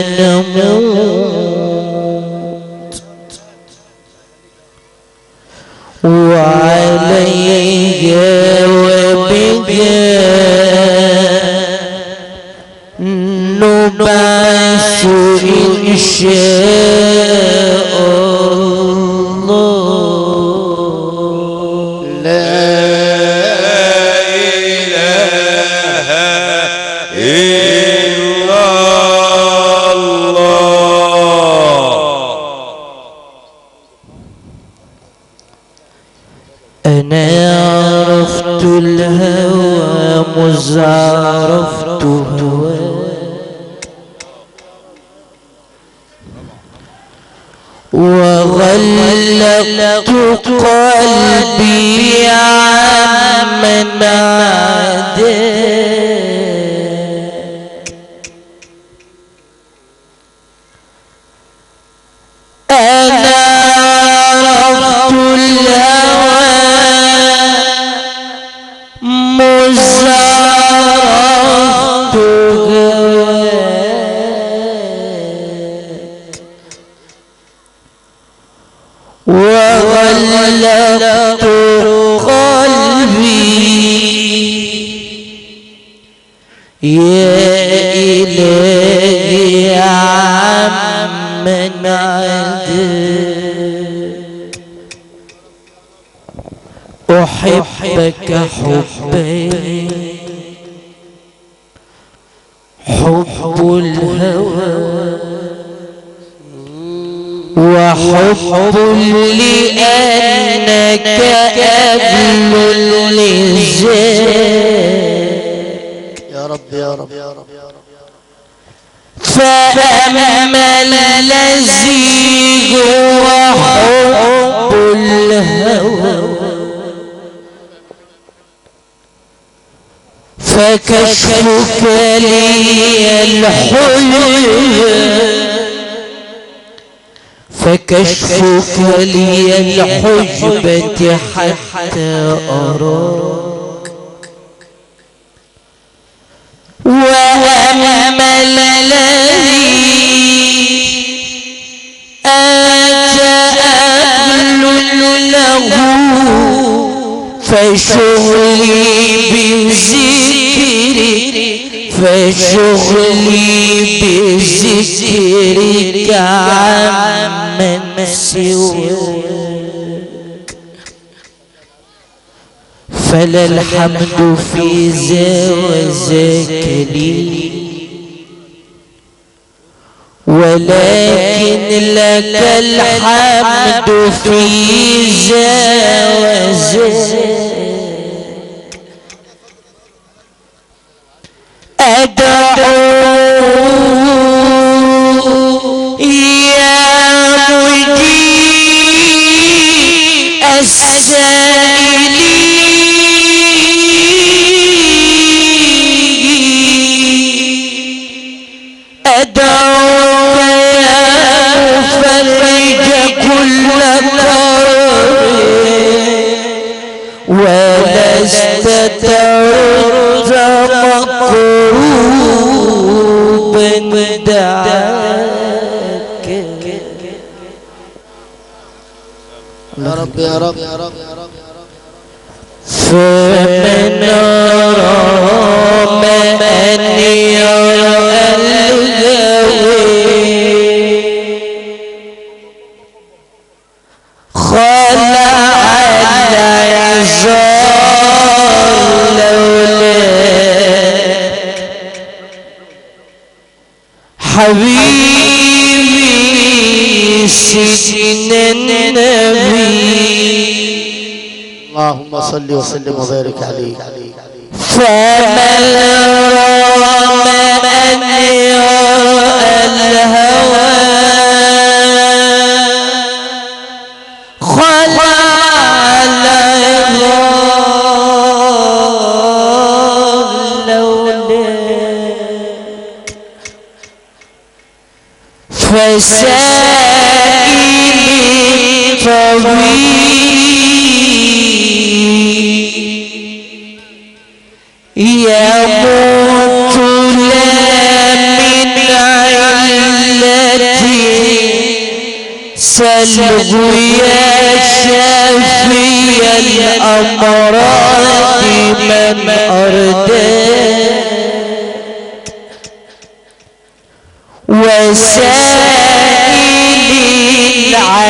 No, no. وحب لأنك أبل لذاك يا رب يا رب يا رب فأما الذي هو حب الهوى. فكشفك لي الحجة فكشفك لي الحجبة حتى أراك. وأما الذي أتى أهل له فشغلي بذكرك فشغلي بذكرك عمن سواك. فلا الحمد في ذا لي ولكن لك الحمد في وذاك أدعو يا رب يا رب يا رب فمن الغوي خلع العزار لولاك حبيبي. سيدنا النبي اللهم صل وسلم وبارك عليه. فمن رام أن يرى الهوى خلع طويل يموت لا من علم سلوا يا شافي الأمراض من أرداك وسائل العليم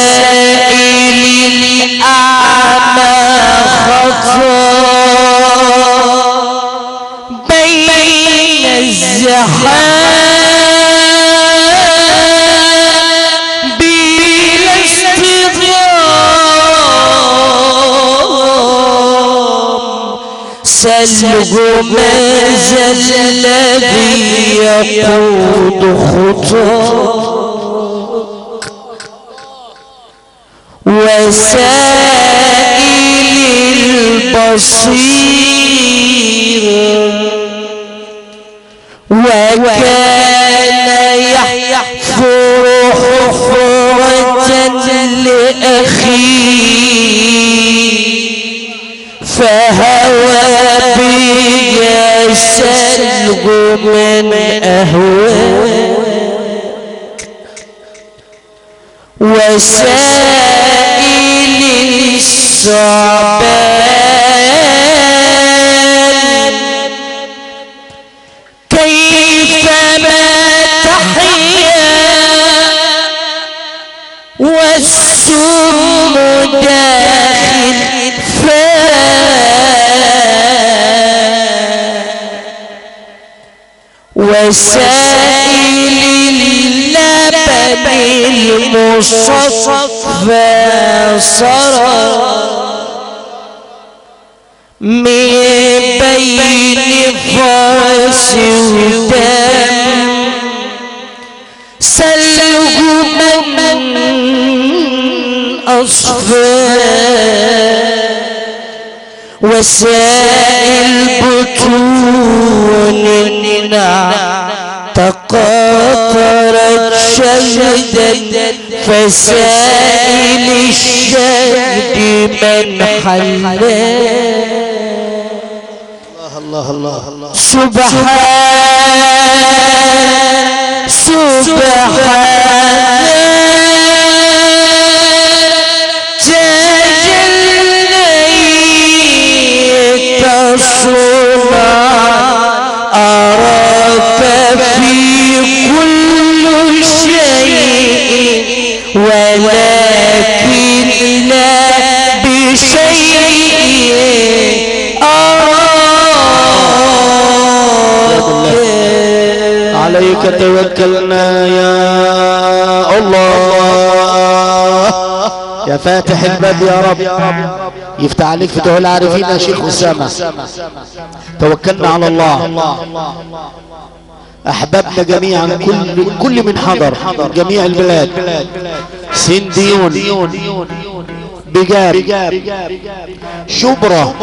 الذي يقود خطاه. صرى من بين فرس ودم سلغ من أصفى. وسائل بطون تقاطرت شهدا فسائل الشهد من حلا الله الله الله سبحان. سبحان تجليت صنع عليك توكلنا يا الله. يا فاتح الباب يا رب. يفتح عليك فتوح العارفين يا شيخ أسامة. توكلنا على الله. أحببنا جميعا كل كل من حضر جميع البلاد. سنديون. بجاب. شبرا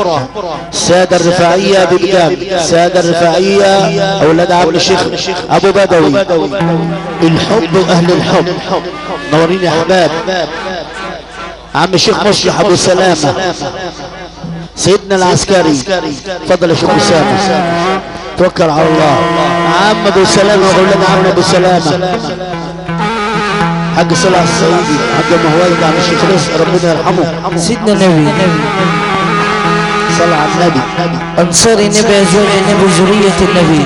سادة الرفاعية ببجاب سادة الرفاعية أولاد عبد الشيخ أبو بدوي. الحب وأهل الحب. نورين يا أحباب. عم الشيخ مصلح أبو سلامة. سيدنا العسكري. تفضل يا شيخ أسامة توكل على الله. عم أبو سلامة وأولاد عم أبو سلامة. حق صلاح السعيدي حق مهوالد عم الشيخ رزق ربنا يرحمه. سيدنا النبي صلى على النبي. أنصار النبي أزواج النبي ذرية النبي.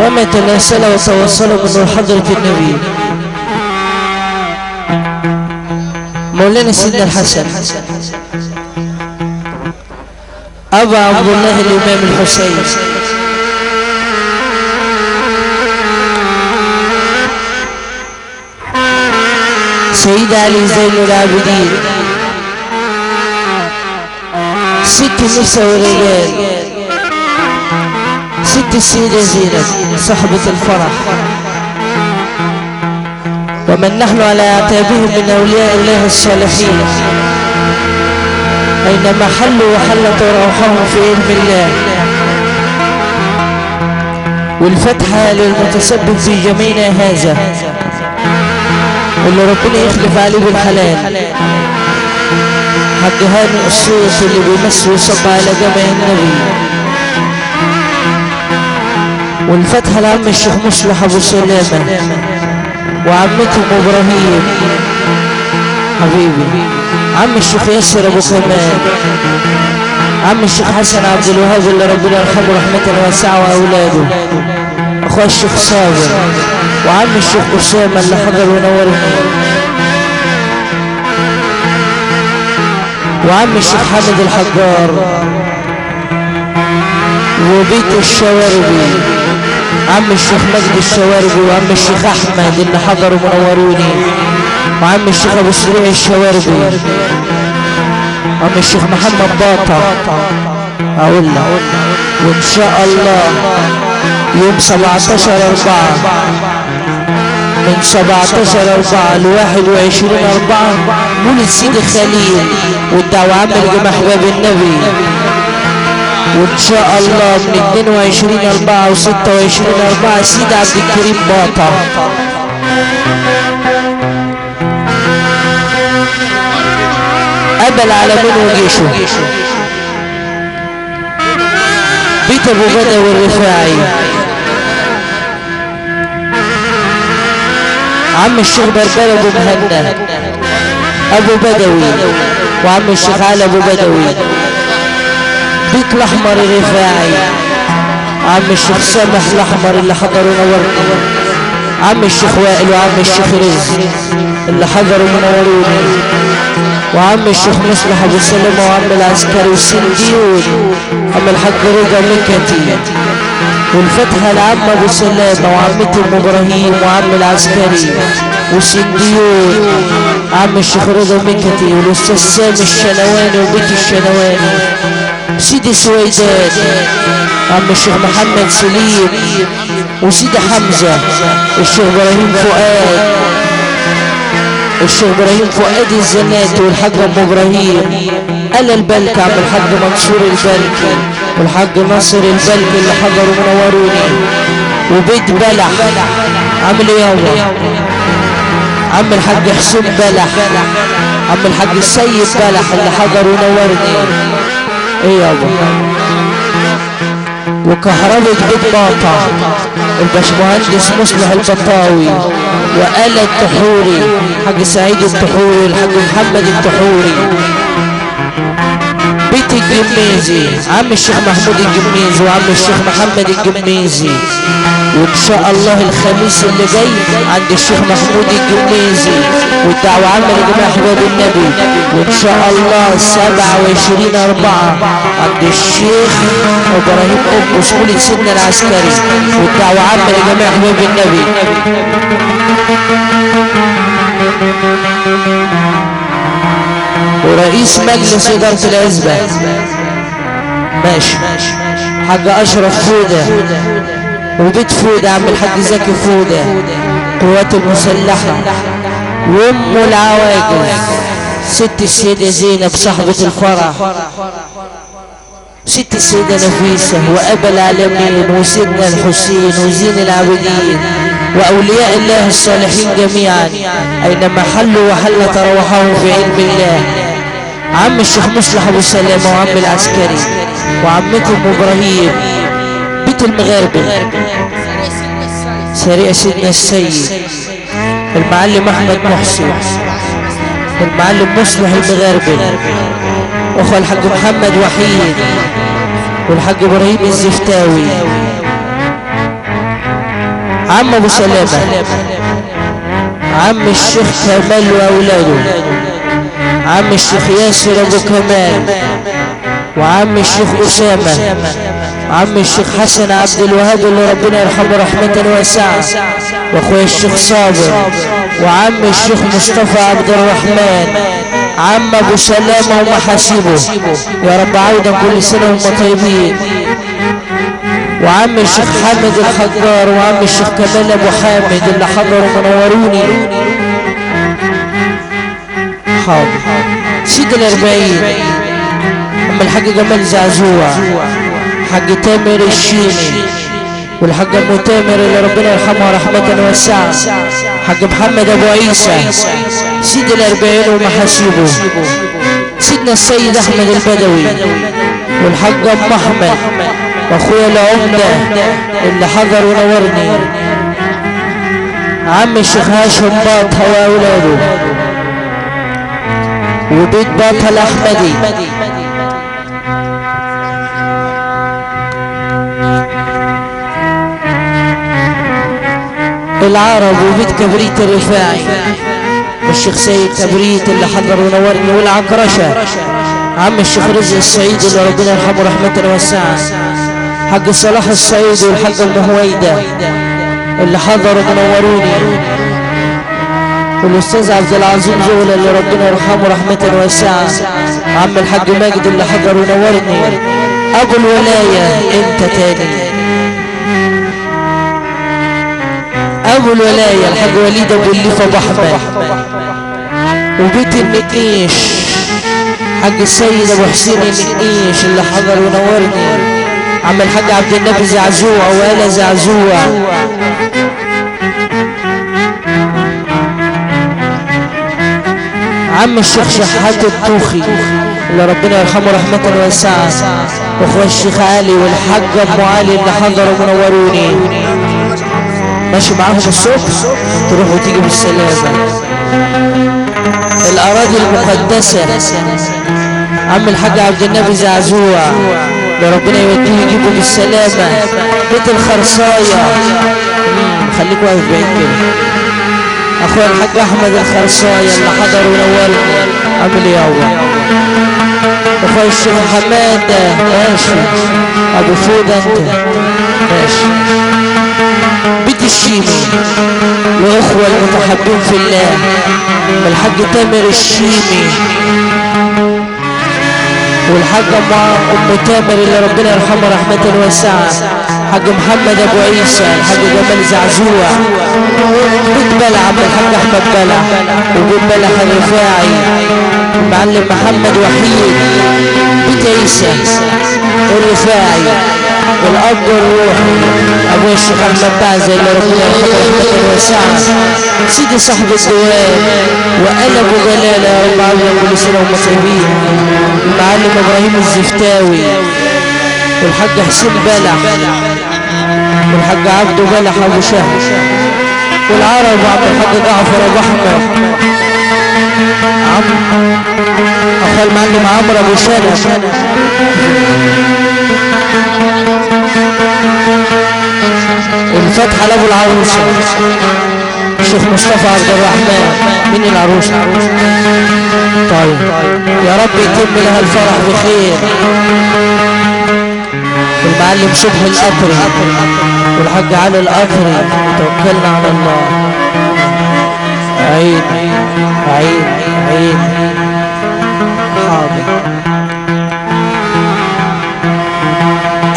وما تناسل وتوصل من حضرة النبي. مولانا سيدنا الحسن. أبا عبد الله الإمام الحسين. سيد علي زين العابدين. ست ورجال ست السيدة زينب صاحبة الفرح. ومن نحن على اعتابهم من أولياء الله الصالحين. أينما حلوا وحلت روحهم في علم الله. والفتحة للمتسبب في جميعنا هذا. اللي ربنا يخلف عليه بالحلال. حق هاني الصوت اللي بيمس ويصب على جمع النبي. والفتحة لعم الشيخ مصلح أبو سلامة. وعمتهم إبراهيم. حبيبي. عم الشيخ ياسر أبو كمال. عم الشيخ حسن عبد الوهاب اللي ربنا يرحمه رحمة واسعة وأولاده. أخويا الشيخ صابر وعم الشيخ أسامة اللي حضر ونورني وعم الشيخ حامد الحجار. وبيت الشواربي. عم الشيخ مجدي الشواربي وعم الشيخ أحمد اللي حضروا منوروني. وعم الشيخ أبو سريع الشواربي. عم الشيخ محمد باطا. أقول لك وإن شاء الله يوم 17 4 من 17 4 ل 21 4 مولد سيدي خليل والدعوة لجماعة احباب النبي. وإن شاء الله من 22 4 و 26 4 سيدي عبد الكريم باطا. قبل على من وجيشه. بيت أبو بدوي الرفاعي عم الشيخ بربر أبو مهنا. أبو بدوي. وعم الشيخ علي أبو بدوي. بيت الأحمر الرفاعي. عم الشيخ سامح الأحمر اللي حضروا نورني عم الشيخ وائل وعم الشيخ رزق. اللي حضروا منوروني وعم الشيخ مصلح أبو سلمة وعم العسكري والسنديون عم الحاج رضا مكتي والفتحة العم أبو سلامة وعمتي ام إبراهيم وعم العسكري والسنديون عم الشيخ رضا مكتي والأستاذ سامي الشنواني وبيت الشنواني. سيدي سويدان. عم الشيخ محمد سليم. وسيدي حمزة. الشيخ إبراهيم فؤاد. الشيخ إبراهيم فؤاد الزناتي والحاج ام إبراهيم. ألا البلك عم الحاج منصور البلكي والحاج ناصر البلكي اللي حضروا منوروني وبيت بلح عامل إيه يابا عم الحاج حسين بلح. عم الحاج السيد بلح اللي حضر ونورني إيه يابا وكهربة بيت باطا. الباشمهندس مصلح البطاوي. وآلة التحوري حاج سعيد التحوري الحاج محمد التحوري بيت الجميزي. عم الشيخ محمود الجميزي وعم الشيخ محمد الجميزي. وإن شاء الله الخميس اللي جاي عند الشيخ محمود الجميزي. والدعوة عامة لجماعة أحباب النبي. وإن شاء الله 27 4 عند الشيخ إبراهيم ام مسؤول سيدنا العسكري. والدعوة عامة لجماعة أحباب النبي. ورئيس مجلس إدارة العزبة. ماشي. حاج أشرف فودة. وبيت فودة عم الحاج زكي فودة. قوات المسلحة. وأم العواجل ست السيدة زينب صاحبة الفرح. ست السيدة نفيسة وأبا العالمين وسيدنا الحسين وزين العابدين وأولياء الله الصالحين جميعا. أينما حلوا وحلت روحهم في علم الله. عم الشيخ مصلح أبو سلامة وعم العسكري. وعمتهم إبراهيم. بيت المغاربة. سريع سيدنا السيد. المعلم أحمد محسن. المعلم مصلح المغاربة. واخو الحاج محمد وحيد. والحاج إبراهيم الزفتاوي. عم أبو سلامة عم الشيخ كمال وأولاده. عم الشيخ ياسر أبو كمال وعم الشيخ أسامة عم الشيخ حسن عبد الوهاب اللي ربنا يرحمه رحمة واسعة واخويا الشيخ صابر وعم الشيخ مصطفى عبد الرحمن عم أبو سلامة ومحاسبه يا رب عودا كل سنة وهم طيبين. وعم الشيخ حامد الحجار وعم الشيخ كمال أبو حامد اللي حضروا منوروني. حاضر سيد الاربعين عم الحاج جمال زعزوع حاج تامر الشيني والحاج ابو تامر اللي ربنا يرحمه رحمة واسعة حاج محمد أبو عيسى سيد الاربعين ومحاسيبه سيدنا السيد أحمد البدوي والحاج أم أحمد وأخويا العمدة اللي حضر ونورني عم الشيخ هاشم باطها وأولاده. وبيت باطها الأحمدي. العرب وبيت كبريت الرفاعي. والشيخ سيد كبريت اللي حضر ونورني والعكرشة عم الشيخ رزق السعيد اللي ربنا يرحمه رحمة واسعة. حق صلاح السعيد والحق المهويدة. اللي حضروا ونوروني. والاستاذ عبد العظيم زول اللي ربنا يرحمه رحمة واسعة. عم الحاج ماجد اللي حضر ونورني. أبو الولاية أنت تاني. أبو الولاية الحاج وليد أبو الليفة أبو وبيت النقيش حاج السيد أبو حسين النقيش اللي حضر ونورني. عم الحاج عبد النبي زعزوع وآل زعزوع. عم الشيخ شحات الطوخي اللي ربنا يرحمه رحمة واسعة. واخوة الشيخ علي والحاج أبو علي اللي حضروا منوروني. ماشي معاهم الصبح؟ تروح وتيجي بالسلامة. الأراضي المقدسة. عم الحاج عبد النبي زعزوع اللي ربنا يوديه يجيبه بالسلامة. بيت الخرصاية. خليك واقف بعيد كده. اخويا الحاج أحمد الخرصاية اللي حضر ونورني عامل إيه يابا اخويا الشيخ محمد ماشي. أبو فوده أنت. ماشي. بيت الشيمي. واخوة المتحبين في الله. الحاج تامر الشيمي. والحاج أم تامر اللي ربنا يرحمه رحمة واسعة. حاج محمد أبو عيسى الحاج جمال زعزوع بيت بلع عبد الحاج أحمد بلع وبيت بلع الرفاعي المعلم محمد وحيد بيت عيسى الرفاعي والأب الروحي أبو الشيخ أحمد بعزة اللي ربنا يرحمه واسعة سيدي صاحب الدوام وأنا أبو جلالة يا رب عافية كل سنة وهم طيبين المعلم إبراهيم الزفتاوي. والحاج حسين بلع والحاج عبده بلح ابو شهر والعرب وعبد الحاج جعفر ابو احمد عم اخويا المعلم عمرو أبو شنب الفتحة لابو العروسة الشيخ مصطفى عبد الرحمن. مين العروسة طيب. يا رب يتم لها الفرح بخير. المعلم صبحي القطري والحاج علي القطري توكلنا على الله. عيد عيد عيد حاضر.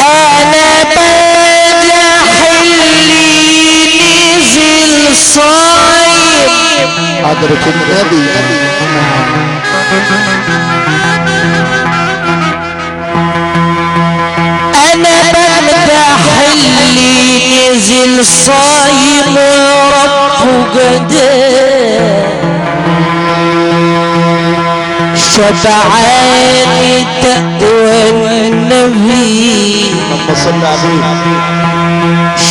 أنا بجح اللي نزل صايم. حضرة النبي. قدام شبعان تقوى النبي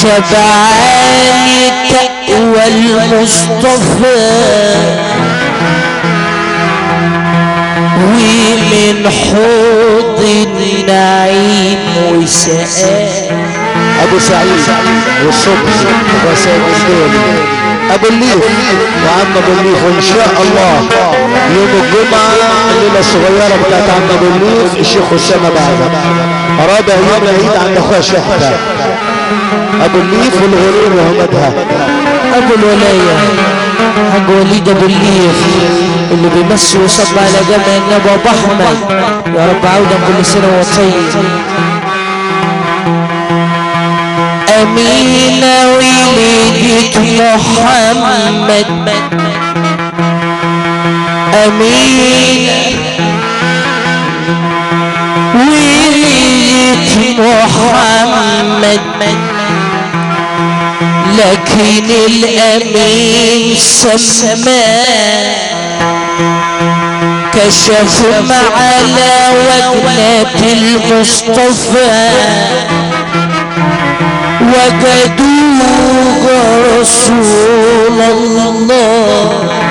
شبعان تقوى المصطفى ومن حوض النعيم وسآل. أبو سعيد والصبح ابو سعيد الدولي ابو الليف وعم ابو الليف وان شاء الله يوم الجمعة الليلة الصغيرة بتاعت عم أبو الليف الشيخ اسامة بعد. رابع يوم العيد عند اخويا شحتة ابو الليف والغرور وهمتها. ابو الولاية حاج وليد ابو الليف اللي بيمسي ويصب على جمع النبي أبو أحمد. يا رب عودا كل امين وليجة محمد. آمين. وليجة محمد. لكن الأمين سماه كشف على وجنة المصطفى. وجدوه رسول الله.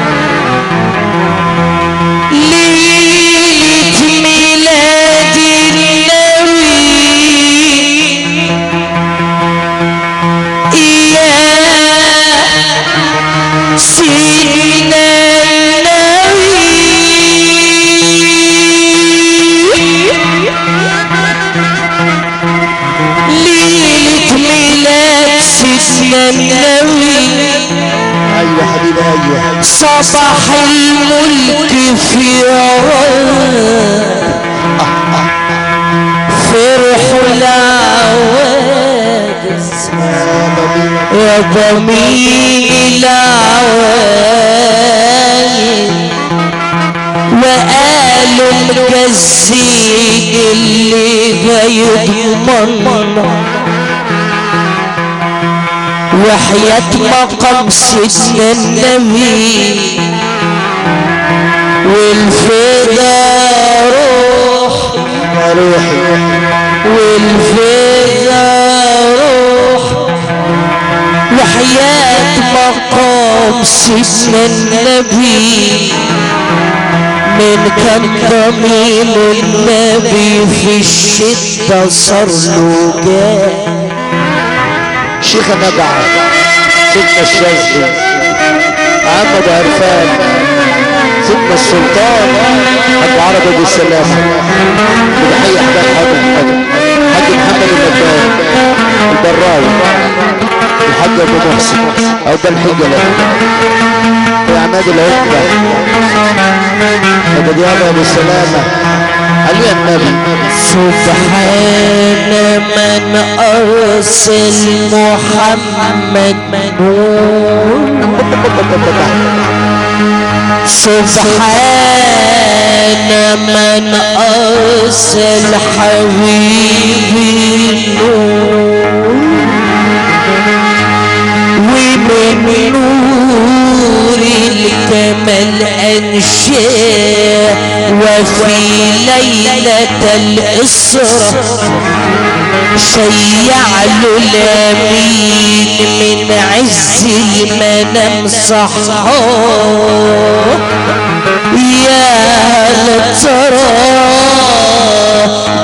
صباح الملك في عواد فرح العواد يا ضمير العواد وقالوا مجزيك اللي جاي يضمن وحياة مقام سيدنا النبي والفدا روح روحي والفدا روح وحياة مقام سيدنا النبي من كان ضمير النبي في الشدة صار له جاه شيخ نبع سيدنا الشاذلي محمد عرفان سيدنا السلطان ابو عربي أبو السلامه بنحيي أحمد حاج حاج محمد النبال البراوي الحاج أبو محسن أو ده الحجة له. وعماد العقبه ابو دياب ابو السلامه النبي سبحان من أرسل محمد نور سبحان من أرسل حبيبي ومن نور الكمال وفي ليلة الإسرة شيع له من عز المنام صحاه يا هل ترى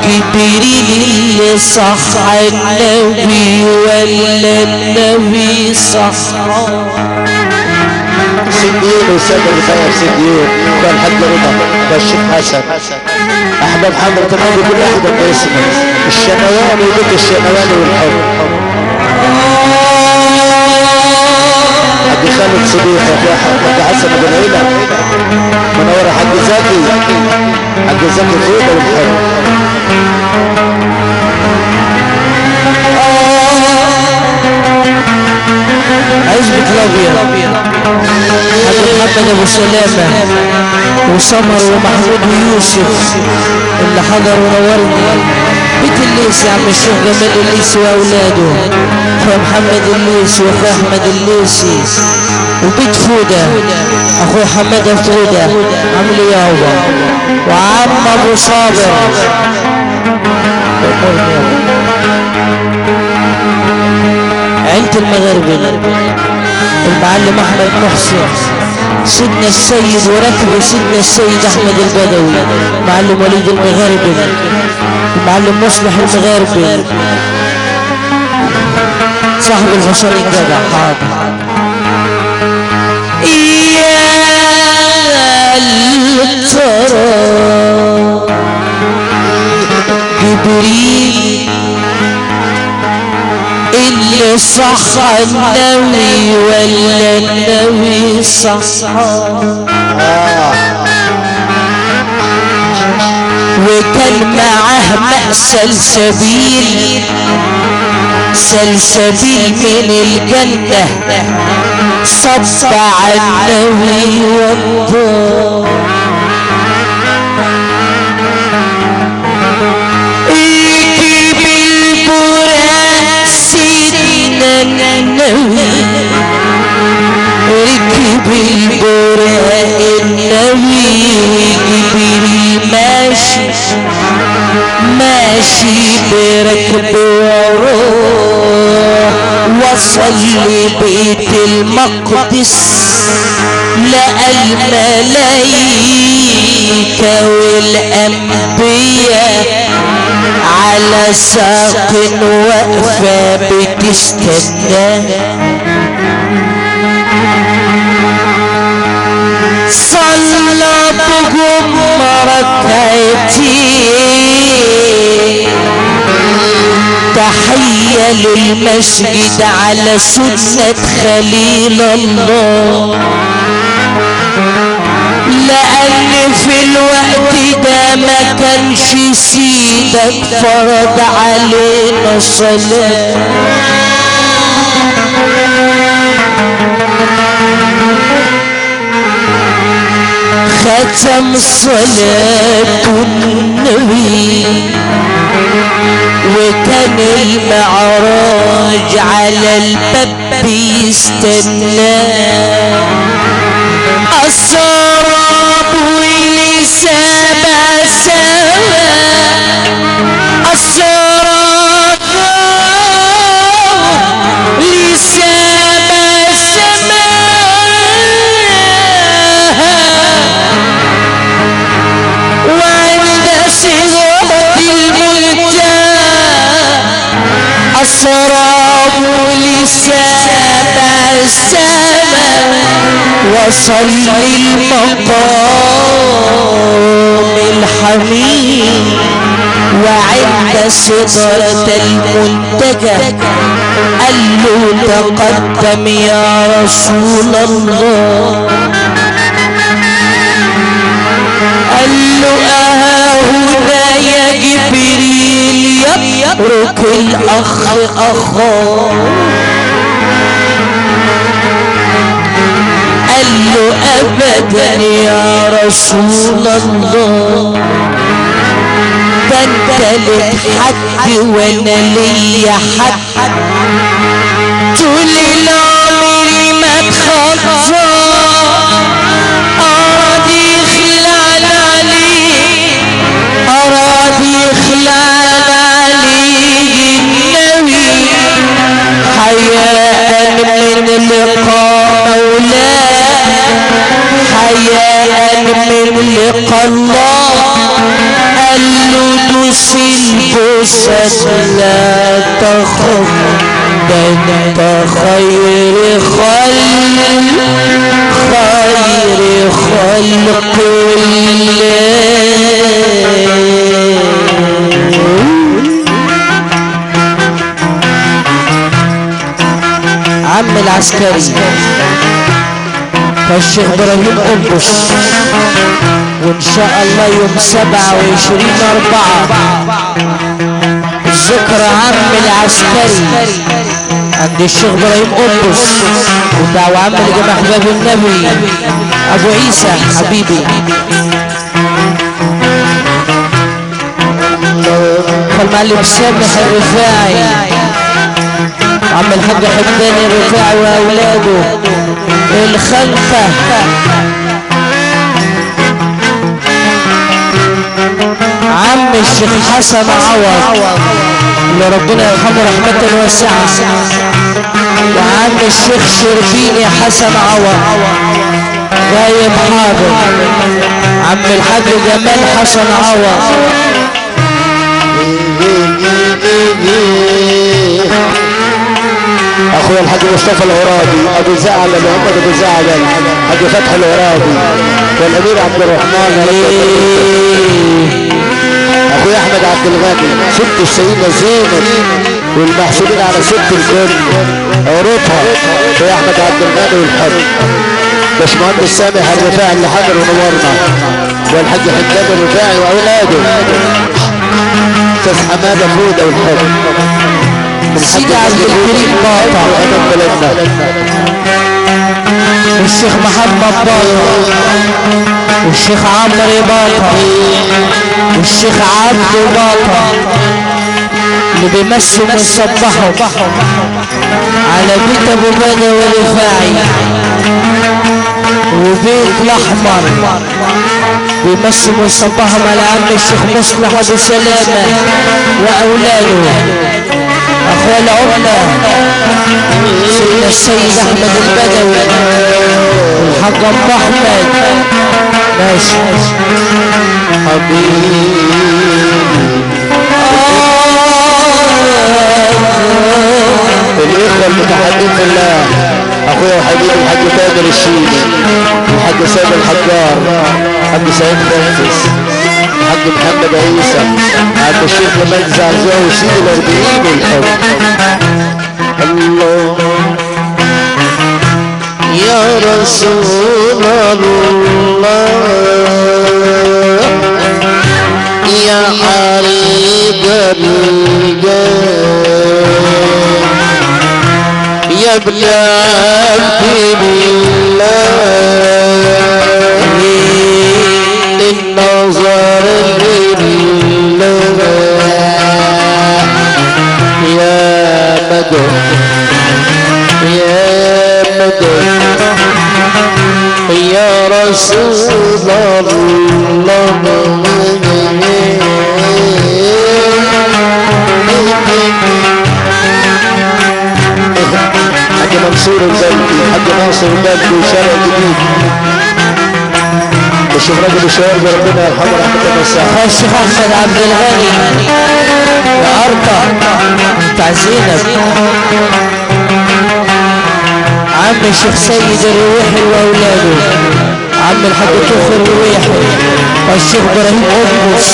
جبريل صح النبي ولا النبي صحاه سديين وسيد الخير سديين ده الحاج رضا ده الشيخ حسن. احمد حمد كمان بيقول احمد باسمه الشنواني يقول الشنواني والحب. حاج خالد صديق يا حاج حسن بن عيلة. منور حاج زكي. حاج زكي فوده والحب. عزبة الابيض حاج محمد ابو سلامة وسمر ومحمود ويوسف اللي حضر ونورني بيت الليسي عم الشيخ جمال الليسي واولاده اخويا محمد الليسي واخويا أحمد الليسي وبيت فودة. اخويا حمادة فودة. عامل إيه يابا وعم أبو صابر. المغربي المعلم أحمد محسن سيدنا السيد وركب سيدنا السيد أحمد البدوي معلم وليد المغربي المعلم مصلح المغربي صاحب الحصان الجدع. حاضر يا الترى جبريل صح النبي ولا النبي صح وكان معاه ماء سلسبيل سلسبيل من الجنة صب على النبي والضوء بإبراء النبي جبريل ماشي ماشي بركب وروح وصل لبيت المقدس لقى الملايكة والأنبياء على ساق واقفة بتستناه بهم ركعتين تحية للمسجد على سنة خليل الله. لأن في الوقت ده ما كانش سيدك فرض علينا صلاة. ختم صلاة النبي. وكان المعراج على الباب بيستناه وصل المقام الحميد وعند سدرة المنتجى قال له تقدم يا رسول الله. قال له أهنا يا جبريل يترك الأخ أخاه. له أبدا يا رسول الله. ده انت لك حد وأنا ليا حد. طول العمر ما تخطى أراد يخلع عليه أراد يخلع النبي حياء من لقاء لقاء الله قال له البوسة لا تخف ده انت خير خلق خير خلق الله. عم العسكري. فالشيخ إبراهيم قبش وإن شاء الله يوم سبعة وعشرين أربعة ذكرى عم العسكري. عند الشيخ إبراهيم قبش ودعوة عم لجماعة أحباب النبي. أبو عيسى حبيبي. فالمعلم سامح الرفاعي عم الحاج حمدان الرفاعي وأولاده الخلفة عم الشيخ حسن عوض اللي ربنا يرحمه رحمة واسعة. وعم الشيخ شربيني حسن عوض غايب حاضر. عم الحاج جمال حسن عوض. اخويا الحاج مصطفى العرابي أبو زعل محمد أبو زعل حاج فتحي العرابي والأمير عبد الرحمن اخويا أحمد عبد الغني ست السيدة زينب والمحسوبين على ست الكل عروتها اخويا أحمد عبد الغني والحب. باشمهندس سامح الرفاعي اللي حضر ونورنا والحاج حجاب الرفاعي وأولاده. أستاذ حماده فوده والحب. سيدي عبد الكريم باطا والشيخ محمد باطا والشيخ عمرو باطا والشيخ عبد باطا اللي بيمثل ويصبحوا على بيت أبو بدر ورفاعي وبيت الأحمر. بيمسوا ويصبحهم على عم الشيخ مصلح ابو سلامة وأولاده. اخويا العمده سيدنا السيد أحمد البدوي والحاج ام أحمد. ماشي. الإخوة المتحدين في الله أخويا وحبيبي الحاج تامر الشيخ الحاج سيد الحجار. الحاج سيد خنفس الحاج محمد عيسى. عبد الشيخ جمال زعزوع وسيد الاربعين والحب الله. يا رسول الله. يا حريق الجاه يا ابن عبد الله النظر لله. يا مدد يا مدد يا رسول الله. منصور البلدي حاج ناصر البلدي شارع جديد. الشيخ راجل الشوارع ربنا يرحمه الساعة اخويا الشيخ أحمد عبد الغني. وارطى بتاع زينب. عم الشيخ سيد الرويحي وأولاده. عم الحاج طوخ الرويحي والشيخ إبراهيم قدس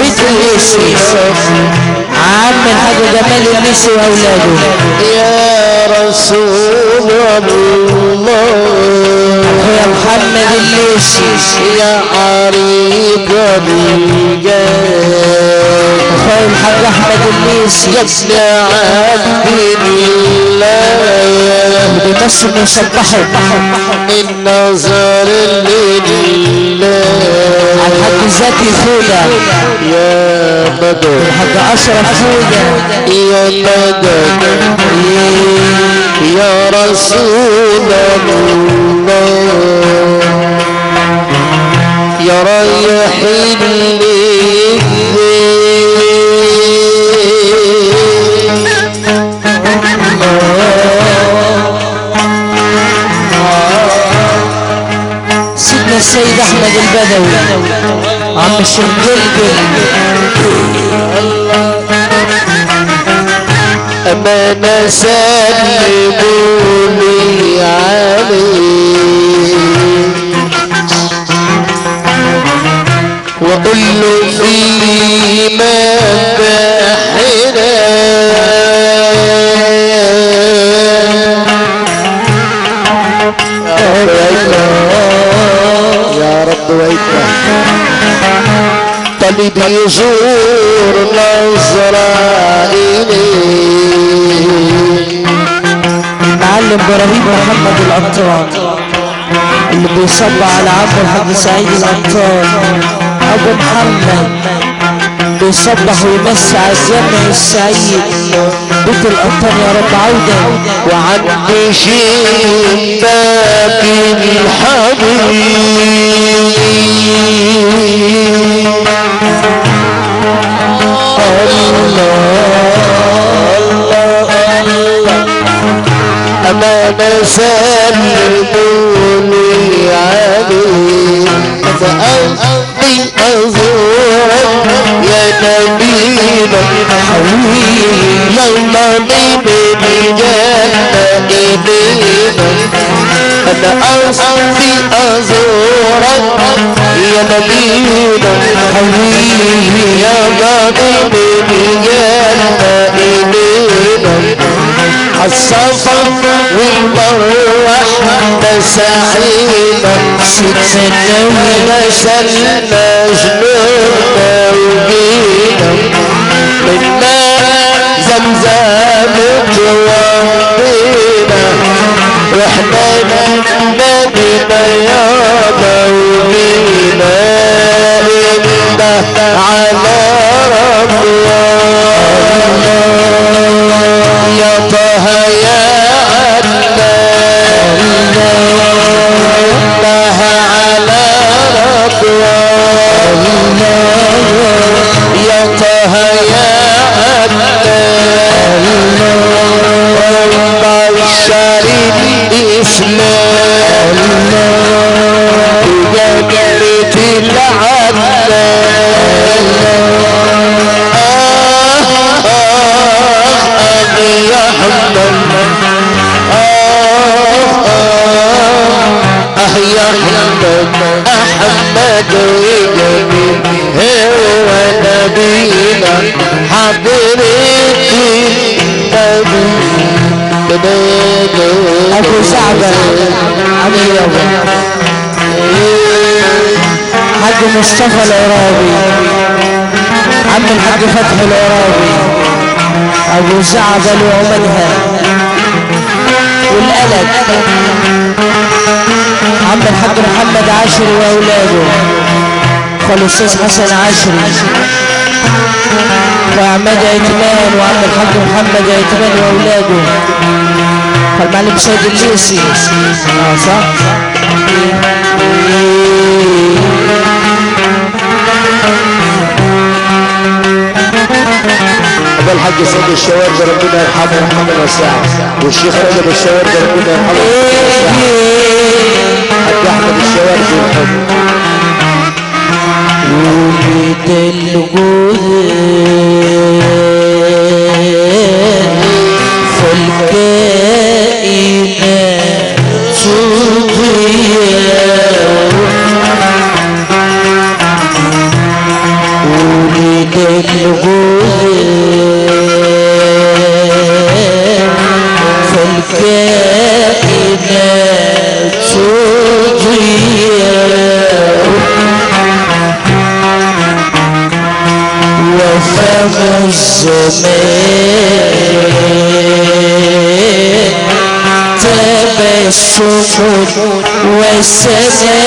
بيت الاسي عم الحاج جمال النسي وأولاده. يا رسول الله. اخويا محمد الليسي يا عريق الجاه اخويا الحاج أحمد الليسي يا ابن عبد الله. بيمثل ويصبحوا النظر لله على الحاج زكي يا مدد الحاج أشرف فوده يا مدد يا رسول الله. يا ريحين السيد أحمد البدوي. عم الشيخ جلجل أمانة سلموني عليه وقل له في مدحنا طالب يزور نظرة إليه. المعلم إبراهيم محمد القطان اللي بيصب على عم الحاج سعيد القطان أبو محمد بيصبح ويمسي على الجامع السعيد. بيت القطان يا رب عودة. وعند شباك الحبيب أمانة سلموني عليه فأنطي أزورك يا نبينا يلا بيبي بجنة إيدينا أنا أصفي أزورك. يا نبينا حبيبي يا بابي بجنة إيدينا الصفا والمروح سعيدا سيدنا ونسلنا جنوبنا وجينا من ماء زمزم توضينا وإحنا نبينا يا مولانا إنا على ربنا مصطفى العرابي عم الحاج فتحي العرابي أبو زعبل وعمدها والقلق عم الحاج محمد عاشر وأولاده. خالو الأستاذ حسن عاشري وعماد عثمان وعم الحاج محمد عثمان وأولاده. المعلم سيد الليسي آه صح؟ الحاج سيد الشوارد ربنا يرحمه محمد وساعة والشيخ رجب الشوارد ربنا يرحمه حاج أحمد الشوارد يرحمه. ولد الجود في الكائنات. luz me tebe sumu weseme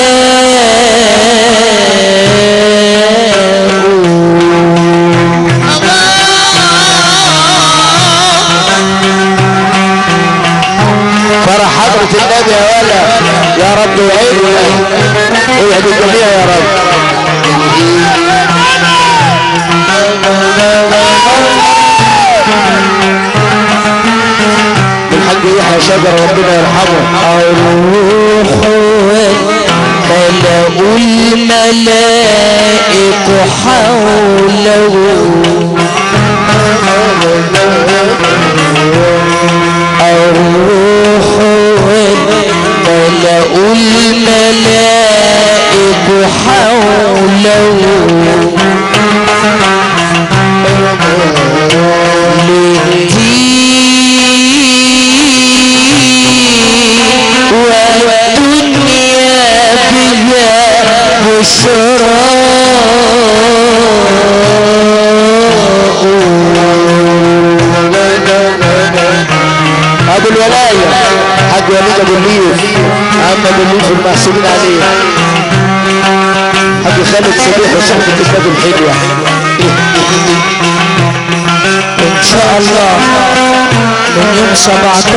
19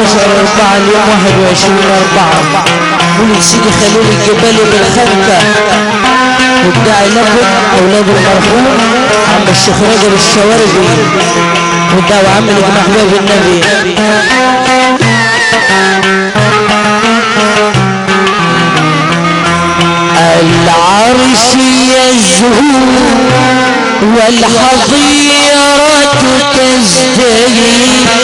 4 اليوم 21 4 مولد سيدي خليل الجبالي بالخمسة وادعي لكم أولاد المرحوم عم الشيخ رجب الشواربي وادعي وعم محبوب النبي. العرش يزهو والحظيرة تزدهي.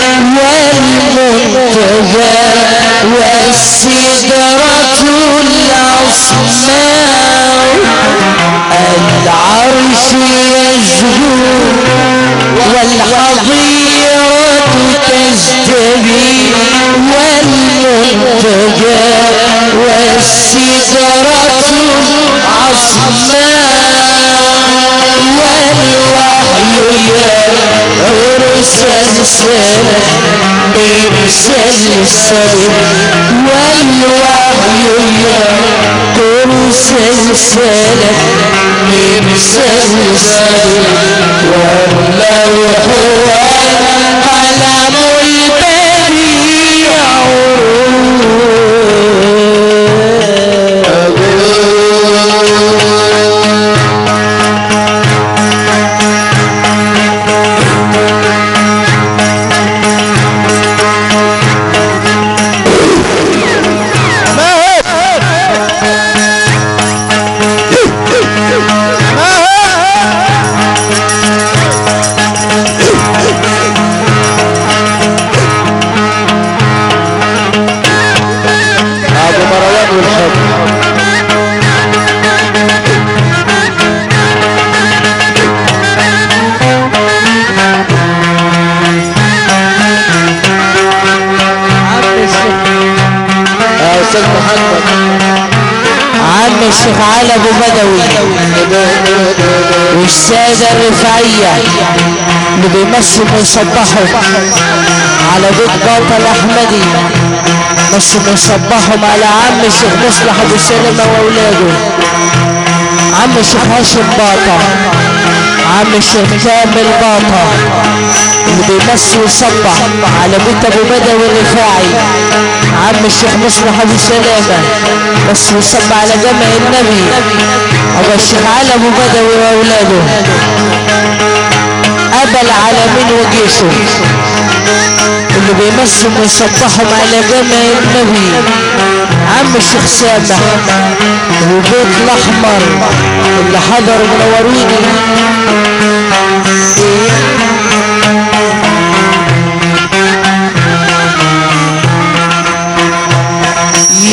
ويصبحوا على بيت بطل أحمدي. مشوا ويصبحوا على عم الشيخ مصلح أبو سلمة وأولاده. عم الشيخ هاشم باطا عم الشيخ كامل باطا اللي بيمسي ويصبح على بيت أبو بدوي الرفاعي عم الشيخ مصلح أبو سلامة بس ويصبح على جامع النبي. أبو الشيخ علي أبو بدوي وأولاده. ابا العالمين وجيشه اللي بيمسوا ويصبحهم على جامع النبي. عم الشيخ سامح. وبيت الأحمر. اللي حضروا منوريني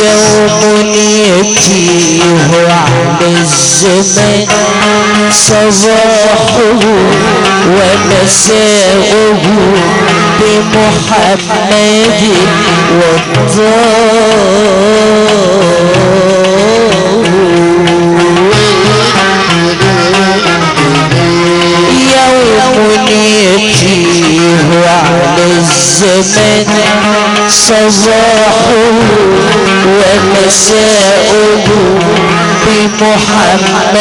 يوم يأتيه على الزمن صباحه ومساءه بمحمد والضار يوم يأتيه على الزمن صباحه ومساءه بمحمد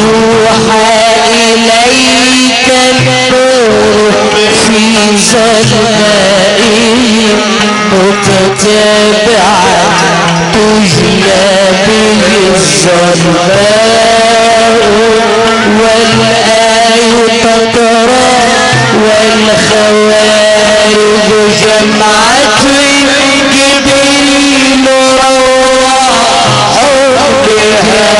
يوحى إليك النور في ظلمائه متتابعا تجلى به الظلماء والآي تترى والخوارج جمعت جبريل روح بها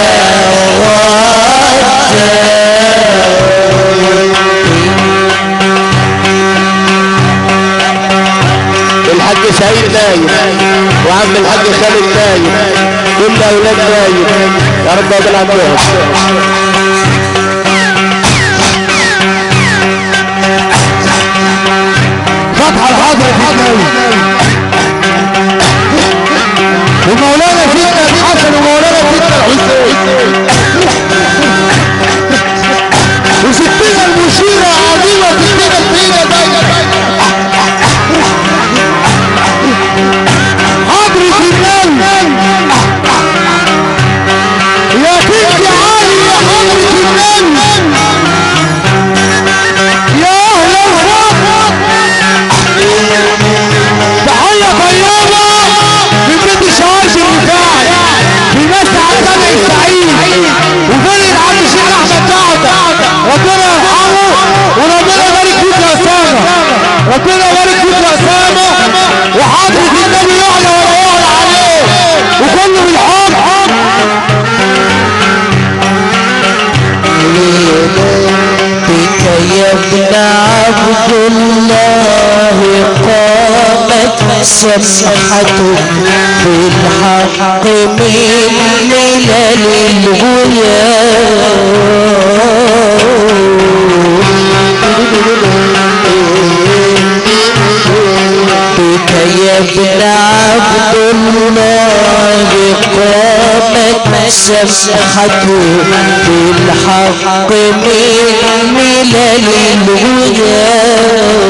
الحاج سعيد نايم كل أولاد نايم يا رب سمحته بالحق من ملل الغياب بك يا ابن عبد الله قامت سمحته بالحق من ملل الغياب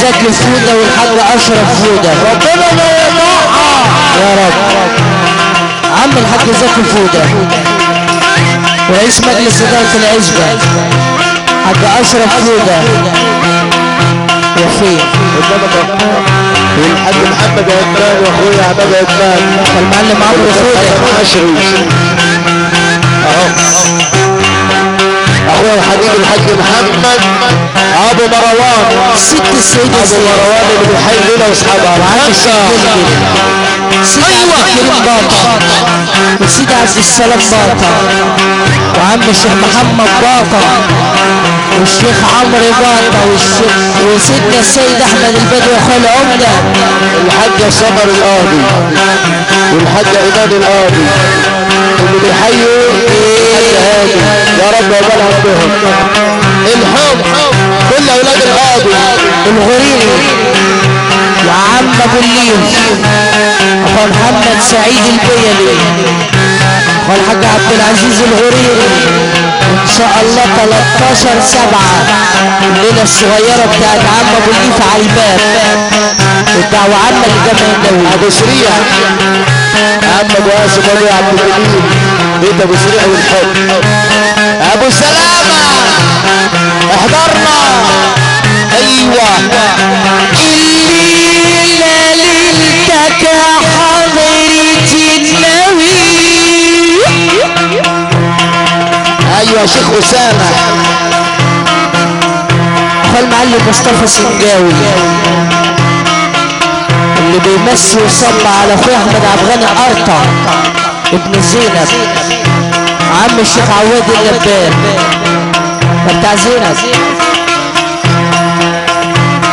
زكي فودة والحاج أشرف فودة ربنا ما يضيعها يا رب. عم الحاج زكي فودة ورئيس مجلس إدارة العزبة. حاج أشرف فودة وفين والحاج محمد عثمان وأخويا عماد عثمان المعلم عمرو فودة عشري أهو. اخويا الحبيب الحاج محمد. أبو مروان. ست السيدة أبو مروان اللي بيحيي لنا واصحابها وعم الشيخ الحمد سيد عبد الكريم باطا وسيد عبد السلام باطا وعم الشيخ محمد باطا والشيخ عمرو باطا والشيخ وسيدنا السيد أحمد البدوي اخو العمدة. الحاج سمر القاضي والحاج عماد القاضي اللي بيحيوا يا رب وبلغ بهم الحب كل أولاد الغادي الغريب يا عم أبو أخو محمد سعيد البيلي أخو الحاج عبد العزيز الغريب ان شاء الله 13 7 الليلة الصغيره بتاعت عم ابو الليف على الباب الدعوه عامه للجامع النووي ابو سريع محمد واسف ابو عبد الجليل بيت أبو سريع والحب أبو سلامة. أحضرنا. أيوه. الليلة ليلتك يا أيوه شيخ أسامة. اخو المعلم مصطفى سنجاوي. اللي بيمسي ويصلى على اخويا احمد عبد الغني ابن زينب. عم الشيخ عواد اللبان بتاع زينب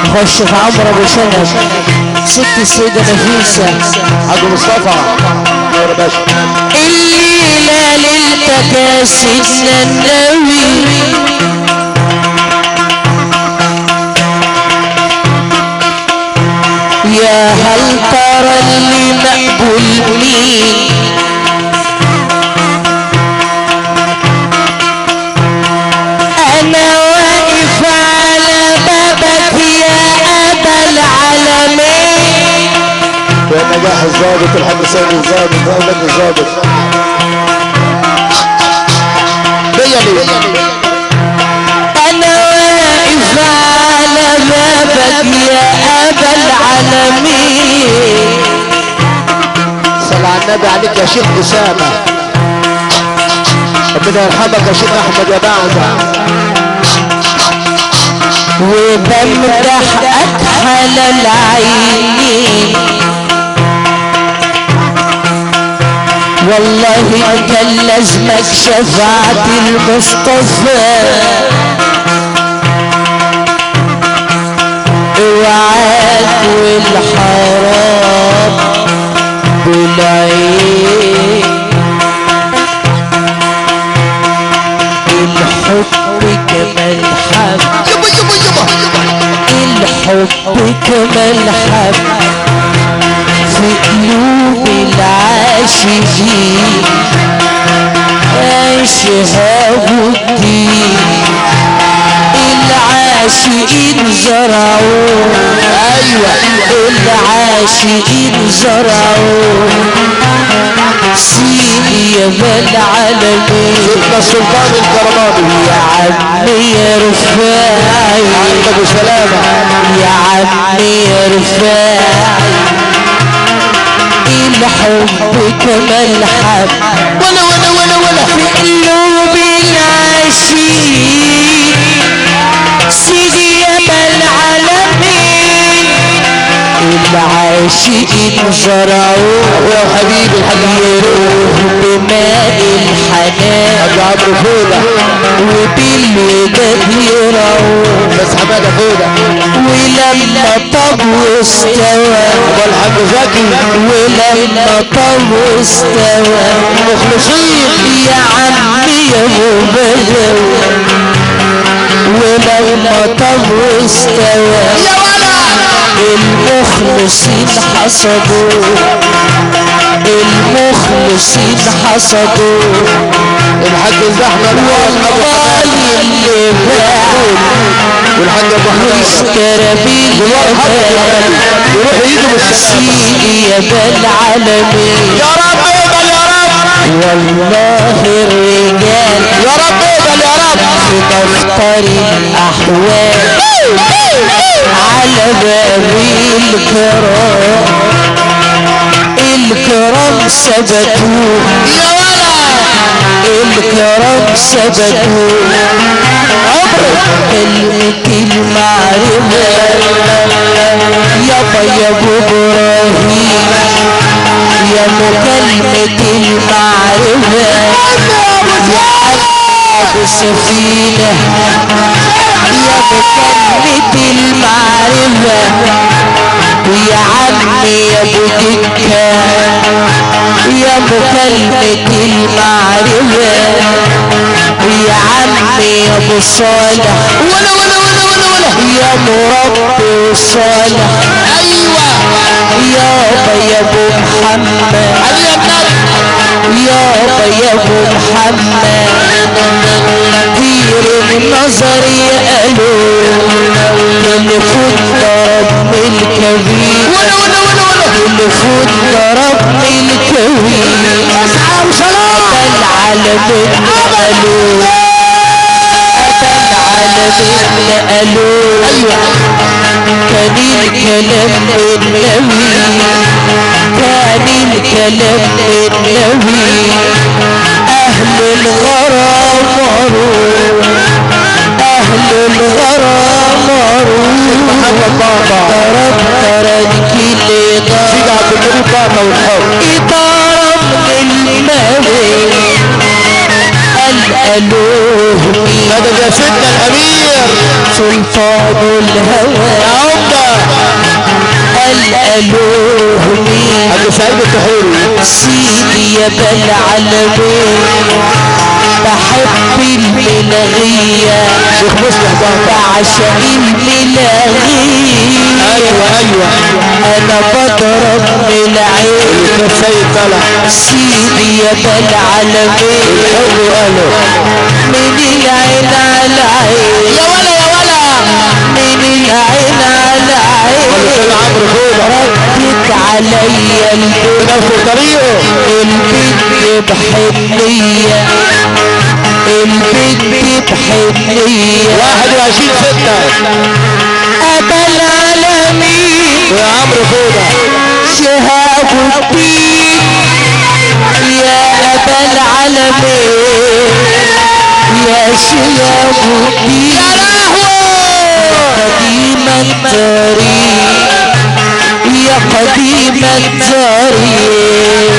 اخو الشيخ عمرو ابو شنب. ست السيدة نفيسة. ابو مصطفى نور باشا. الليلة ليلتك يا سيدنا النبي. يا هل ترى اللي مقبول مين أنا واقف على بابك يا أبا العالمين يا نجاح الظابط الحاج سامي الظابط أولاد الظابط النبي عليك يا شيخ اسامه ربنا يرحمك يا شيخ أحمد يا بعد. وبمدح اكحل العينين والله كان لازمك شفاعة المصطفى. اوعاك والحرام. بالعين الحب كمال حب يبا يبا يبا الحب كمال حب في قلوب العاشقين شهاب الدين العاشقين زرعوا. أيوه العاشقين زرعوا. سيدي يا العالمين. سيدنا السلطان الكرماني يا عمي يا رفاعي. عند ابو سلامة. يا عمي يا رفاعي. الحب كمال حب ولا ولا ولا ولا. في قلوب العاشقين. سيدي يا العالمين العاشقين زرعوا يا حبيبي يروح بماء الحنان حاج عمرو فوده وبالوداد يرعوا بس حمادة فوده ولما طب واستوى. أبو الحاج زكي. ولما طب واستوى. مخلصين. يا عمي يا ابو واستوى يا ولا المخلصين حصدوا المخلصين حصدوا الحاج الزحمه والله اللي باعوا والحاج ابو بالجمال يروح يجوا بالسلامه سيدي يا بالعالمين يا رب اقبل يا رب والله الرجال يا رب اقبل يا رب. في دفتر الأحوال على باب الكرام الكرام ثبتوا يا ولا الكرام ثبتوا كلمة المعرفة يابا يا ابو إبراهيم. يا مكلمة المعرفة. يا ابو سفينة يا مكلمة المعرفة يا عمي يا ابو دكة يا مكلمة المعرفة يا عمي يا أبو صالح. ولا ولا ولا ولا ولا. يا مربي صالح أيوه. يابا يا أبو محمد. يا أبو محمد. دير النظر يقالوا تلفون ضرب الكبير ولا ولا ولا ولا. تلفون ضرب الكبير اسعى وسلام العالمين قالوا العالمين قالوا كان الكلام النبي كان الكلام النبي أهل الغرام مروا أهل الغرام مروا محمد بابا ضرب ترك ضرب سيدي عبد الكريم بابا والحب ضرب للنبي قال الوه هذا يا سيدنا الامير سلطان الهوى عمده قال الوه مين حاج سعيد الطحوري سيدي يا بالعالمين بحب الملغية شيخ مصلح ده بعشق الملغية أيوه. أيوه. أنا بضرب من العين سيد طلع سيدي يا بالعالمين الحب واهله من العين على عين يا ولا يا ولا من العين على ردت عليا البيت نفس طريقه البنت بحنية البنت بحنية 21 6 أبا العالمين يا عمرو فوضى شهاب الدين يا أبا العالمين يا شهاب الدين يا لهوي التاريخ يا قديم التاريخ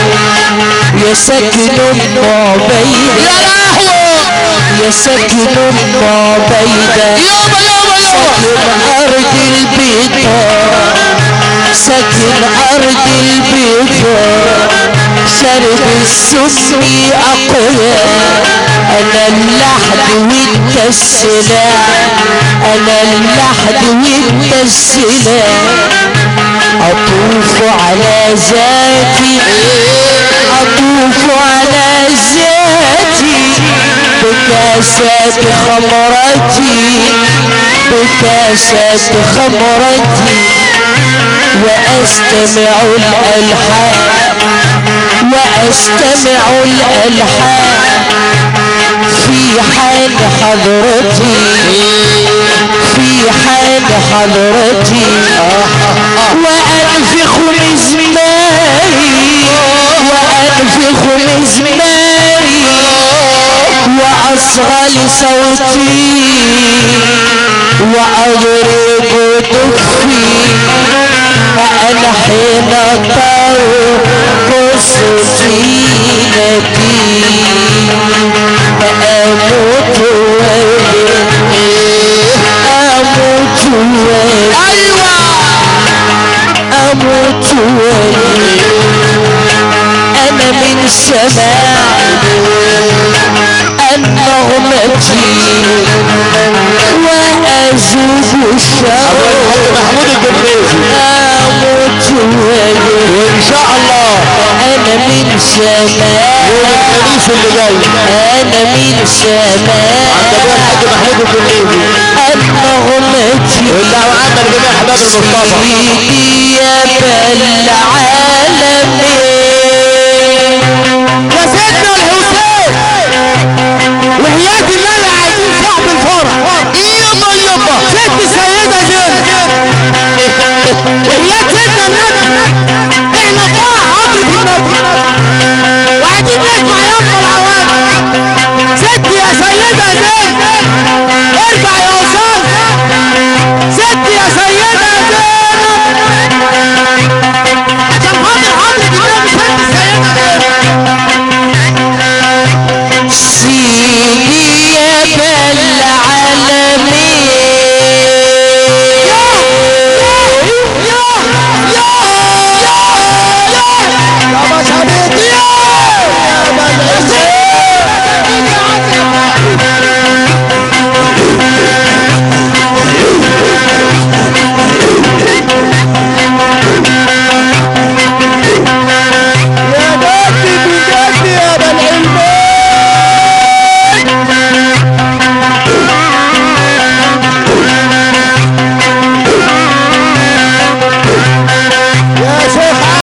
يا سكن المعبيدة يا لهوي يا يابا يابا يابا! سكن أرض البيضاء سكن أرض البيضاء شرب السم أقوياء أنا اللحد وانت السلاح أنا اللحد وانت السلاح أطوف على ذاتي أطوف على ذاتي بكاسات خمرتي بكاسات خمرتي وأستمع الألحان. وأستمع الألحان. في حال حضرتي في حال حضرتي. وأنفخ مزماري وأنفخ مزماري وأصغى لصوتي وأضرب دفي. أنا حين ترقص زينتي أموت أموت أيوه. أموت أنا من سماع النغمة وأذوب الشوق محمود من يوم الخميس اللي جاي أنا من عند سماع ابويا الحاج محمود الجبريزي النغمة والدعوة عامة لجميع أحباب المصطفى. يا بالعالمين fire.